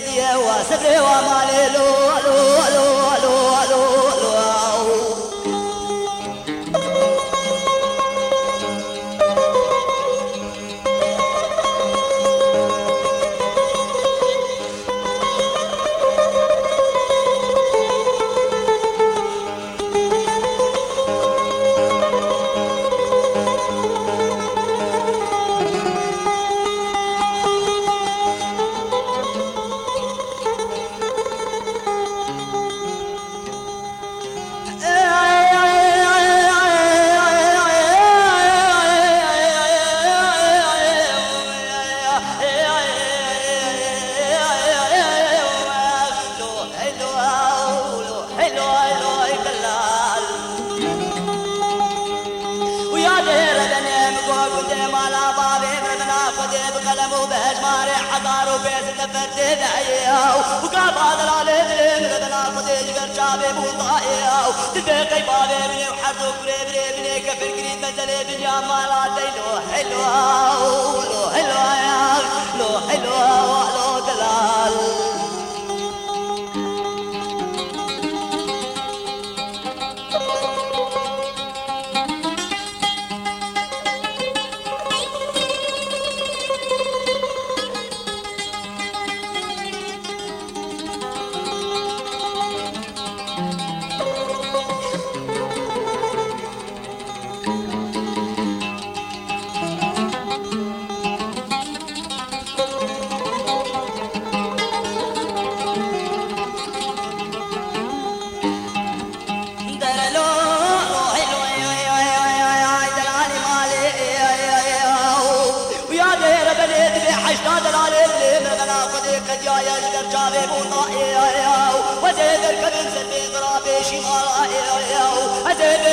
مديه وسبري ومالي لو لو لو حضار وبيت نفرد دعيه وقام هذا العلم لبنا قديش قرشابي بوطائيه تبقي بابي وحرد وقريب بني كفر قريب مزلي بنيا مالاتي لو حلوة لو حلوة يا لو حلوة لو دلال.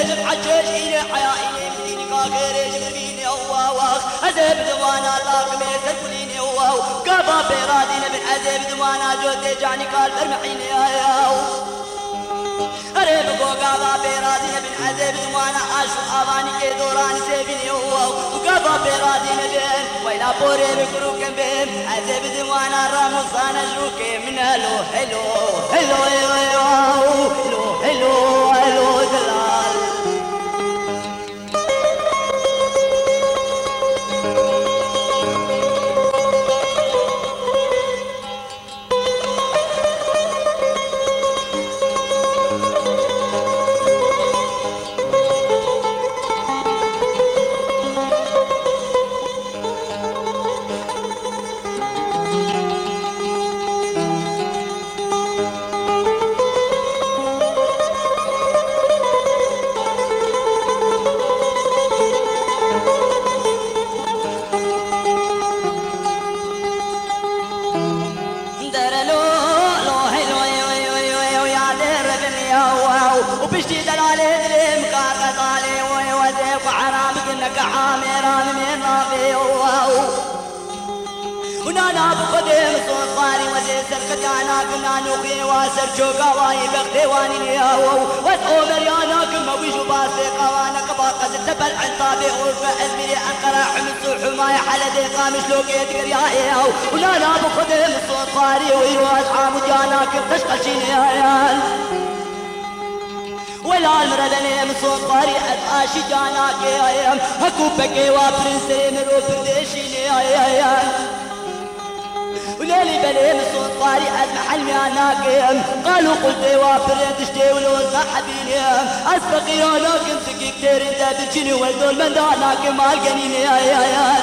زب حجج إلى حيائي مديني كاكيري جبريني أواواخ أزب دوانا لاك ميزة كليني أواو قابا بيرادين من أزب دوانا جوتي جاني كال برمحيني أياو أريب قوقابا بيرادين من أزب دوانا عاشو أغاني كي دوراني سيبيني أواو وقابا بيرادين بين ويلا بوري بكروك بين أزب دوانا راموسانا جوكي. من هلو هلو هلو هلو هلو هلو هلو. نوخي واسر جوكا واي بختواني الياو واسعو مريانا كما ويجو باسي قوانا قبا قد تبل عن طابي ورفع المري انقرا حمد حماية حلا ديقا مش لوكي تقر يا اياو ولا لا بخدم الصوت طاري ويروح عامد يانا كم تشقشين يا عيال ولا المردني من صوت طاري اتقاشي جاناك يا أيام هكو بكي وابرنسي من روح برديشين يا أيام وليلي بلين صوت طاري أزمع حلمي أنا قيم قالوا قلت وافريت اشتي ولو ما حبيني أسبق ناقم سكي كتير إنت تجيني والدول من داناك ما القنيني يا يا يا.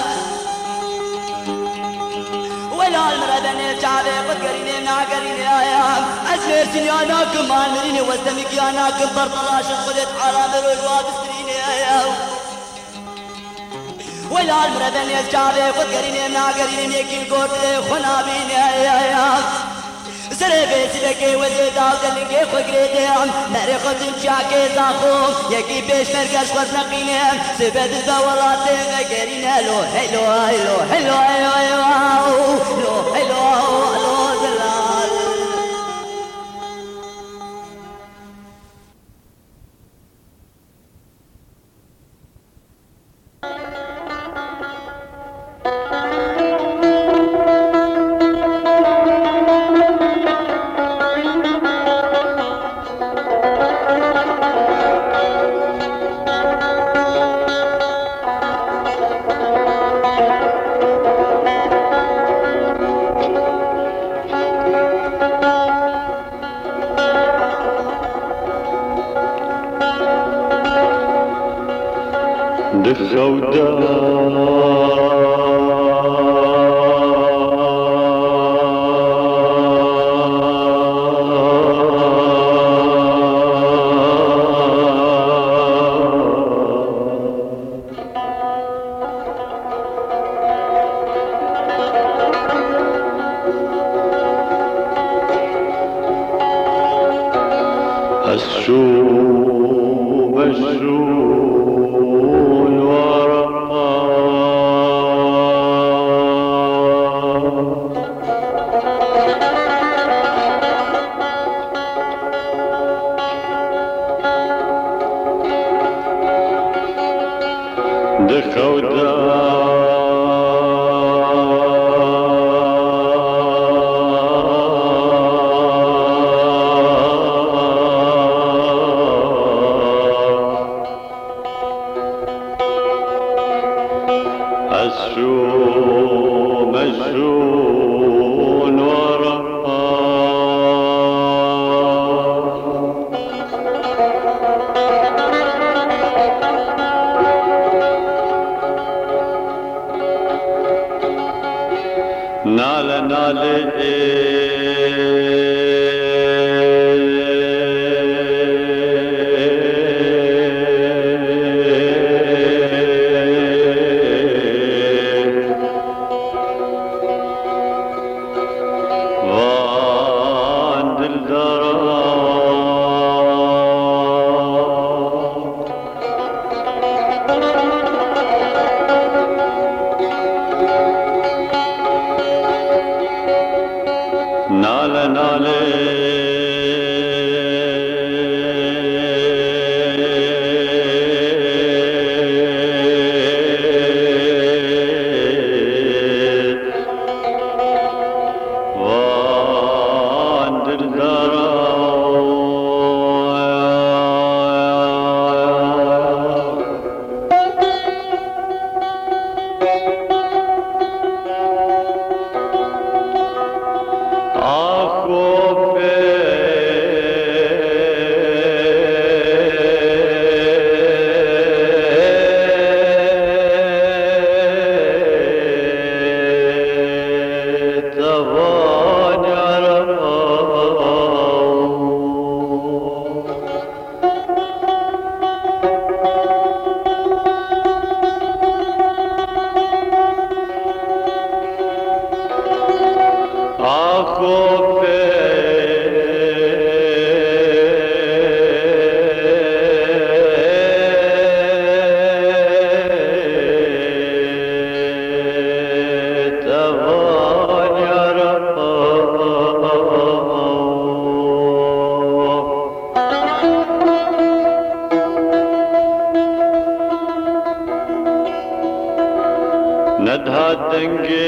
ولا المرة بني بشعبي قد قريني قريني يا. يا أسميرتني أناكم ما مريني وزمك يا ناكم برطلاش خذت حرام الوجوات سريني يا يا. ویلال مردن از جاوه خود گرینه ناگرینه یکی گوتره خنابینه سره بیتی بگی وزی داو دلنگی خود گریدیم نره خودم چاکی زاخو یکی پیش مرگش خود نقینیم سبت دے بگرینه لو هیلو هلو هیلو هیلو هیلو Shuv, Shuv, Shuv. बधा देंगे।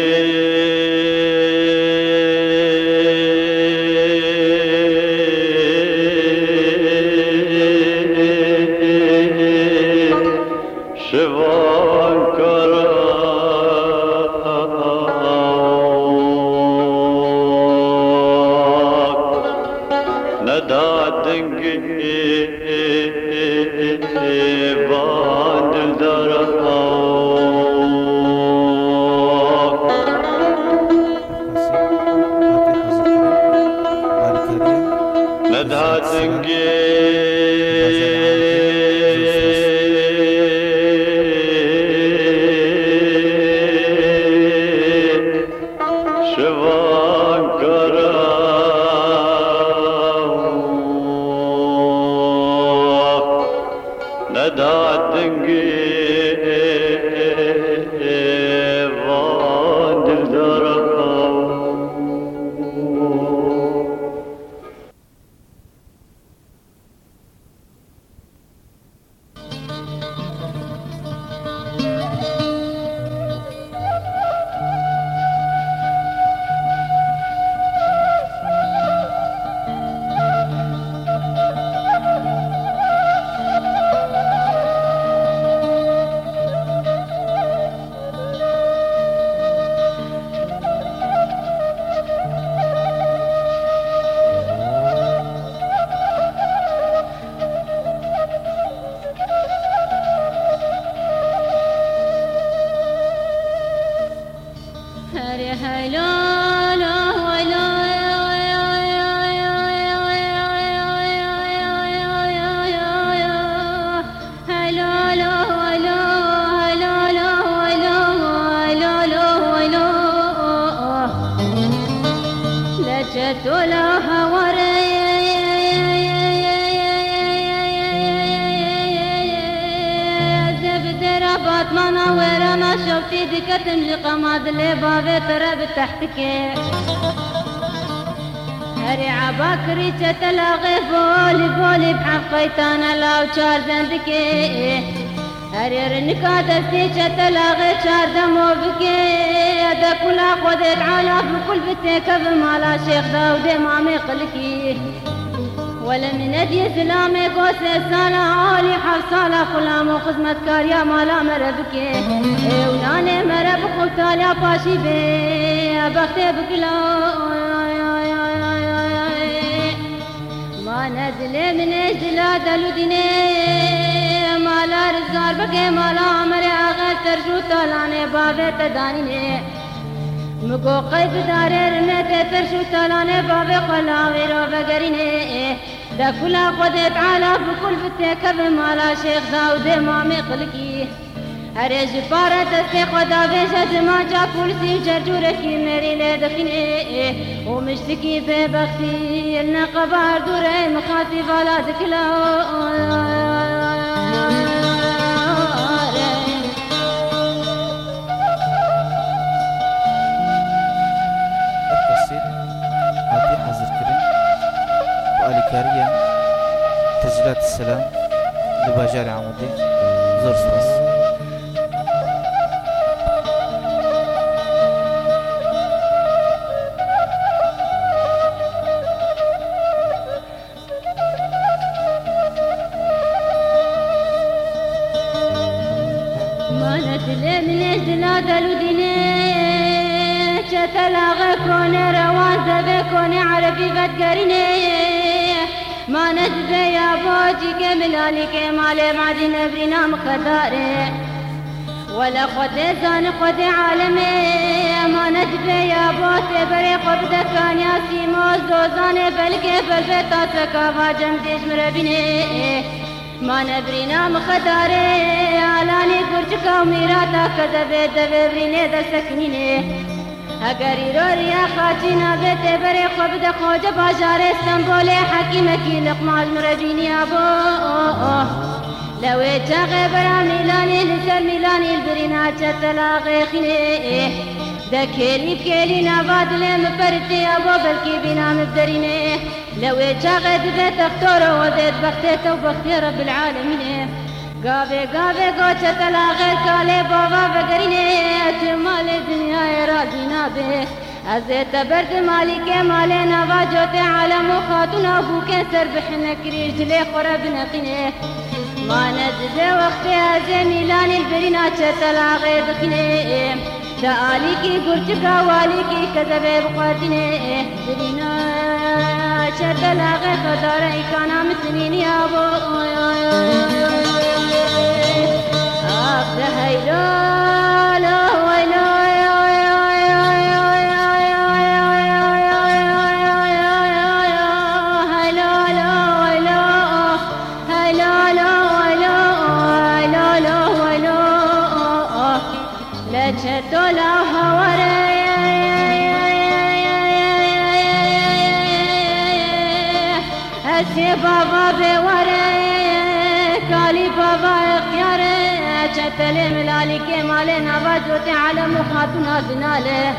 باطمانا ورانا شوفتي دكتم لقماد اللي بابي ترى بتحتك هري عباكري تتلاغي بولي بولي بحقيتانا لو شار زندكي هري رنكا دستي تتلاغي شار دمو بكي. هذا كلا خذت عالا بكل بتك بمالا شيخ داودي مامي قلكي ولا من ادي سلامي قوس سالا عالي حفصالا خلام وخدمة كاريا مالا مربك اي ولاني مرب خوتالا باشي بي بختي بكلا. دل من دلا دلو دینه. مال رزگار بگه مال عمر آغا ترجو تلانه باوه تدانینه. مگو قیب داره رنه ترجو تلانه باوه خلاوی رو بگرینه. دا کلا خودت علا بکل کب مالا شیخ زاوده مامی قلقی هر جی پارا دست خدا ویش ما جا پولسی جر جورکی مری لدخینه و مشتکی به بختی نقبار دوره مخاطی والا دکلا السلام لباجار عمودي زور سباس من اجلا دلوديني تلاغ كوني روان زبي كوني عربي بدقريني ما ندبي يا بوجي كملالي كمالي معدي نبرينا مخداري ولا خدي زاني خدي عالمي ما ندبي يا بوتي بري قبضة كان يا سيموز دوزاني بلكي بلبتا سكافا جمديش مربيني ما نبرینا مخداره علانی گرج کو میرا تا کذ به بری ببرینه اگر ایرور یا خاچی به ته بر خوب بازار استنبول حکیم کی نقماز مرجینی ابو لو تغبر ملانی لسر بری نه چتلا غیخنه بكيلي نافاد لم برتي ابو بلكي بنا مبدريني لو تاغي دبت اختورو وديت بختيت وبختي رب العالمين قابي قابي قوتة تلاغي كالي بابا بقريني اتمال الدنيا راضينا به ازيت برد مالي كمالي نافا جوتي عالم وخاتون أبوك سر بحنا كريج لي خرب نقيني ما نزل وقتي هزي ميلاني البرينا تلا غير دخني شعالیکی گرچکا والیکی کذبه بخواتینه احسرینه شکل آقه خداره ایکانا یا آبو آب ده هیران چه بابا به وره کالی بابا اخیاره چه چپلی ملالی که ماله نواجوت عالم و خاتون آزناله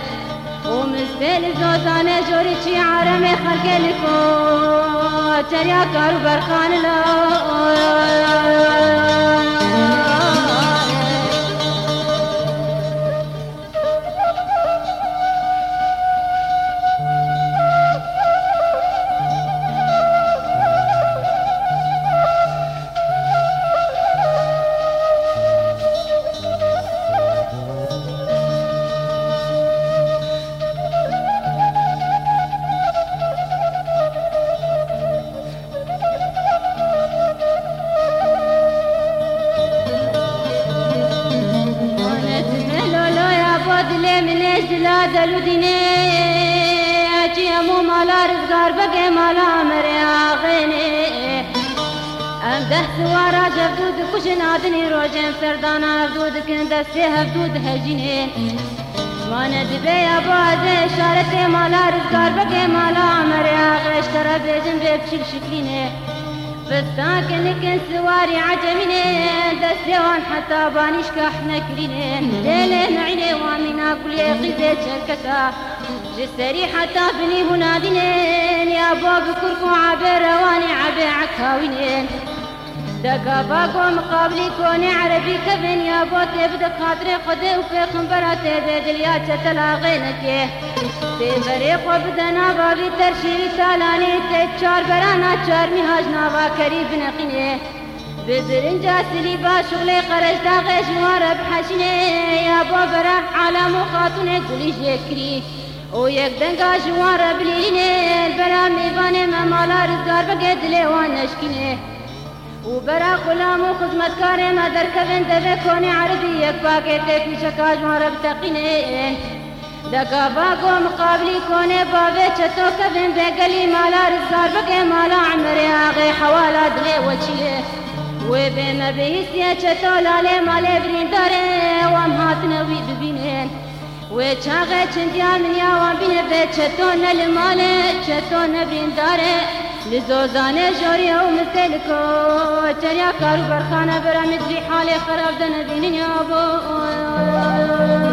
او مزبیل زوزانه جوری چی عرم خرکه لکو چریا کارو برخان لکو من اجلا دلو دینه اچی امو مالا رزگار بگه مالا مره آغینه ام ده سوارا جفدود کشن آدنی روژن سردان آردود کن دسته هفدود هجینه. وانه دبه یا بازه اشارت مالا رزگار بگه مالا مره آغرش ترا بیجن بپچک شکلینه. فستاكنك سواري عجمين دسيوان حتى بانيش كحنا كلين ليلين عيني وامنا كل غزة شركتا جسري حتى بني هنادين يا باب كركو عبر واني عبي عكاوينين دەکا باگۆ مقابلی کنی عربی کە بنیا تبد تێبدە قاترێ خودێ و پێخمبەرا تێبێ دلیا بری خوب خۆ با بی ترشی سالانی ت چار بەرانا چارمی کریب ناواکەری به بزرنجا سلی با شغلی خرج غێژ موارە بحەشنێ یا با بر علام و خاتونێ گلی جکری. او یک دنگا جوان بلینه برام میوانه ممالا رزگار بگه دلیوان نشکینه وبرا غلام و خدمتکار ما دەرکەبن به کۆنی عربی یەک پاکێتێکی شەکاژ مەرەب تەقینێن دەکا باگۆ مقابلی کۆنێ باوێ چەتۆکە به گلی مالا رزار بگێ مالا عمرێ ئاغێ حەوالا دلێ وەچیێ وێ بێمە بەهیستە چەتۆ لالێ مالێ بریندارێ وام هاتنەوی ببینێن ببینه و چندیا منیاوان بینە بینه به نە لە مال چەتۆ نە بریندارێ لزوزانه جاری او مثل کو چریا کارو برخانه برامید ری حال خراب دنبینین یا بو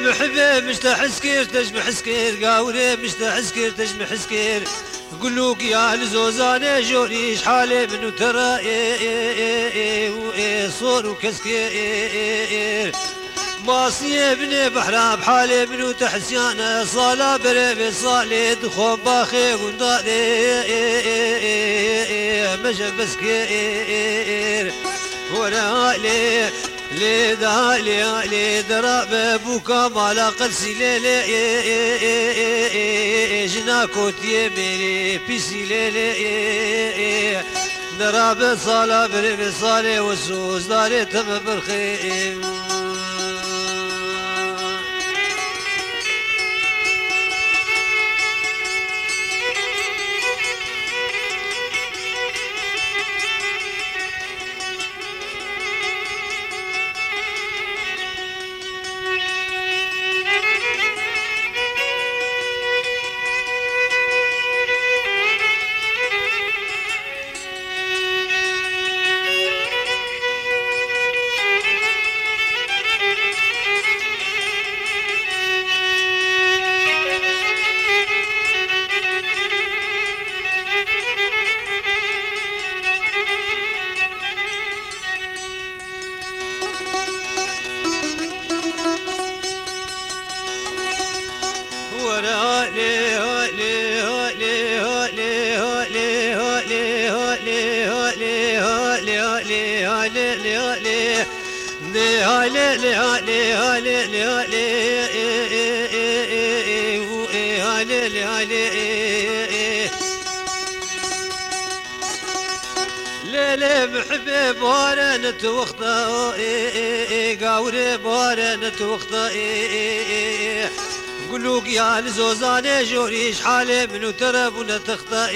محبي مشتاح سكير تجمح سكير قاولي مشتاح سكير تجمح سكير قلوك يا الزوزانة جوري شحالي منو ترى إيه إيه إيه إيه إيه صور وكسكير ماصية بني بحرام بحالي منو تحسيانة صالة بريبي صالي دخون باخي ونداري مجا بسكير ورا لي لي دراب بوكا مالا قلسي لي لي جنا كوتي بيسي لي لي دراب صالا بري صالي وسوس داري تم برخيم ليلي محبي بورن توخطا قاوري بورن توخطا قلوك يا لزوزاني جوريش حالي منو ترب ونتخطا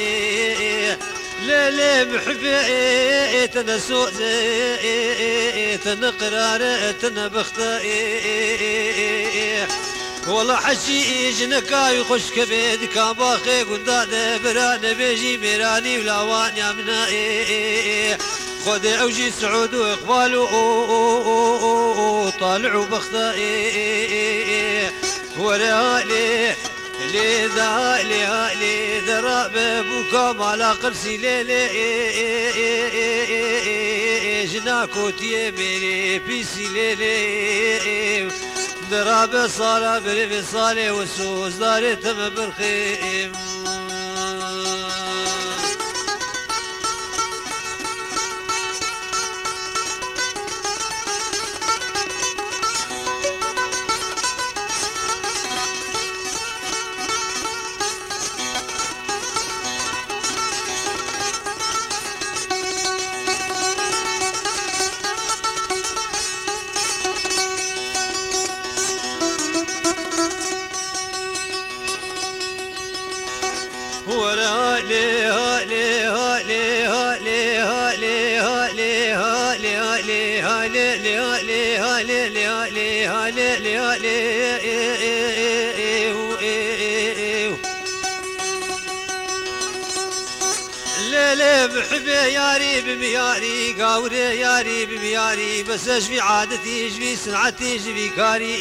ليلي محبي تنسو تنقرار تنبخطا والله حشي جنكاي خوش كبيد كان باخي قنداد بران بيجي ميراني ولاوان يا منا خذ اوجي سعود واقبال طالع بخطا ورالي لي ذا لي لي ذراب بوكا مالا قرسي ليلي جناكو تي ميري بيسي ليلي دراب صالة بري صالة وسوس داري تم برخيم بحبي ياري بمياري قاوري ياري بمياري بس اجبي عادتي اجبي سنعتي اجبي كاري.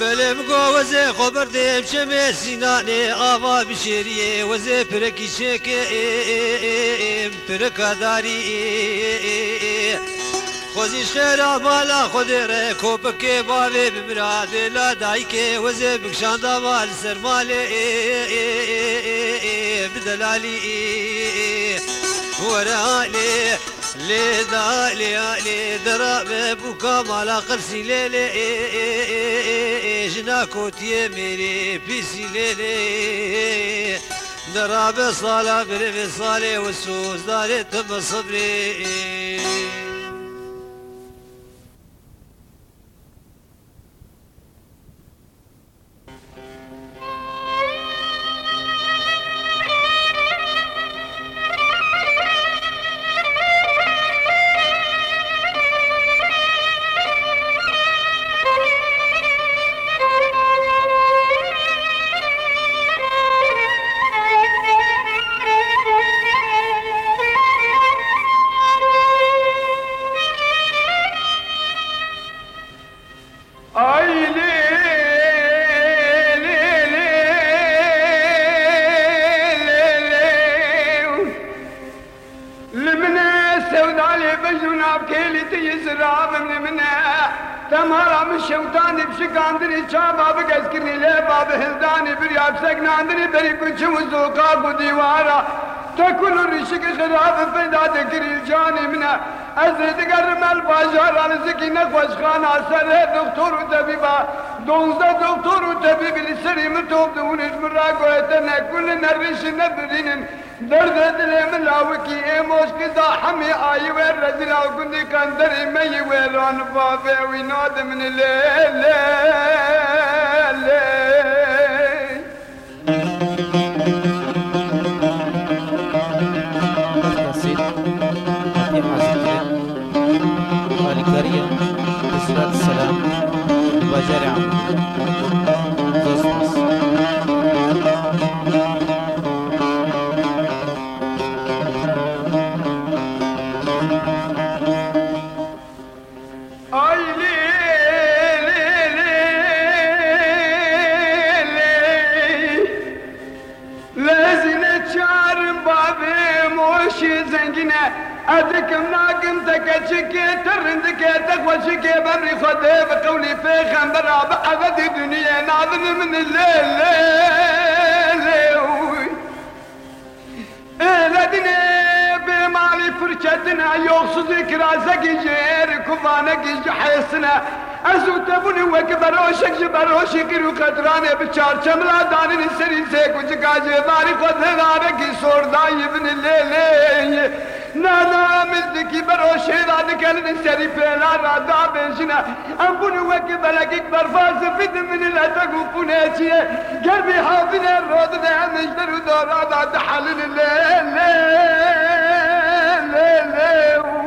ملم وزه خبر دیم شمه سینانه آوا بشیریه وزه پرکی شکه. پرکاداری خوزیش خیرا مالا خود ره کوپکه باوی بمراده. لا دایکه وزه بکشاندا مال سرماله بدلالی. ورالي لي ذا لي لي دراب بوكا مالا قرسي لي لي جناكو تي ميري بيسي لي لي دراب صالة بري صالة والسوس داري تم صبري الرشق خراب فدا تكري الجاني منا أزرد قرم الباجار على زكي نقوش خانا سره دكتور وطبيبا دونزا دكتور وطبيب السري متوب دونش مراقو اتنا كلنا الرش ندرين درد دلي من لاوكي ايموش كذا حمي آي وير رزلا وكندي كان دري مي ويران بابي ويناد من الليل وجهك ترندك تقوشك بأمر خدي بقولي فيغمبر أبد الدنيا نعذر من الليل Eyledin bemali fırçetine Yoksuz ikraza gijer Kuvana gijer hayasına Azute bunu vek baroşek ji baroşi kiru kadrane bi çarçamla danin seri se kuch gaje vari kodhe dare ki sordan yibni le le نانا مثلك برشيد عندك الانسان فعلا رضا بنشنا أنبوني وكي بلقيك برفاس فيد من الأتاك وفناتية قلبي حافظ الروض دعم اجدر ودور عد حلل الليل الليل الليل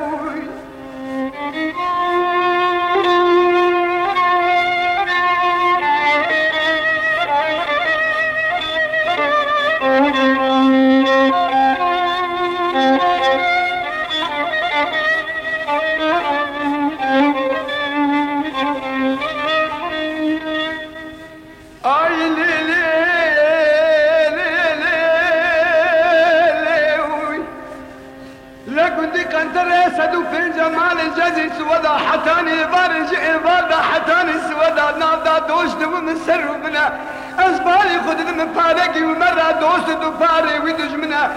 سودا حتاني بارج إبادة حتاني سودا نادا دوش دو من سر منا أسبالي خد من فارقي ومرة دوش دو فاري ويدوش منا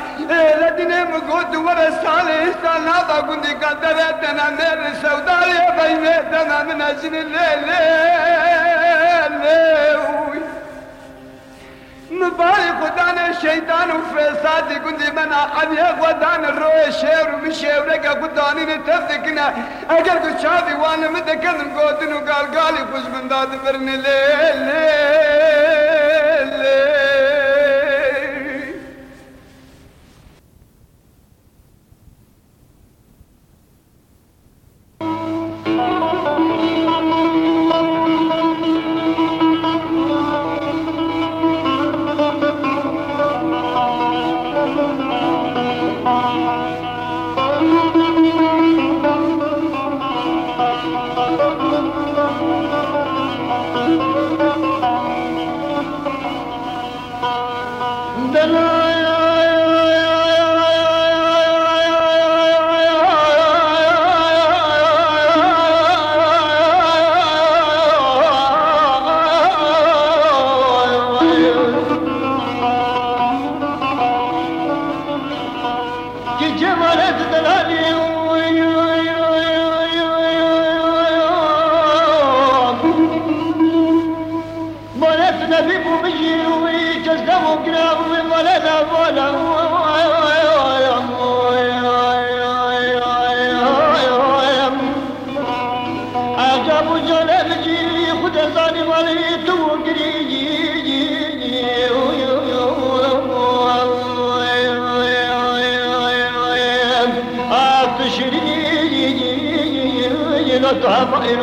لدينا مقود ورا سالي استال نادا كنت كانت راتنا مير سودا يا بي ميتنا من أجل الليل الليل بای نه شیطان و فساد گندی من عقلی خودان روی شعر و می شعره که خودانی کنه. اگر گو شادی وانه مده گودن و گالگالی خوش من داد برنه لیلی التأصيل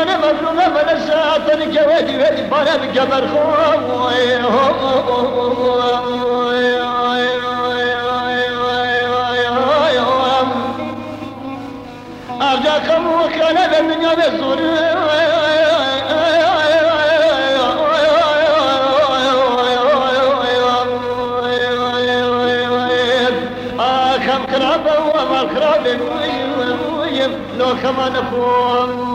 كراسك كطانة مفروضة فلسات الجوادي ودي بانا بجبر أرجاكم وكان الدنيا بالزور كم كرابة وما كرابة لو كمان فوق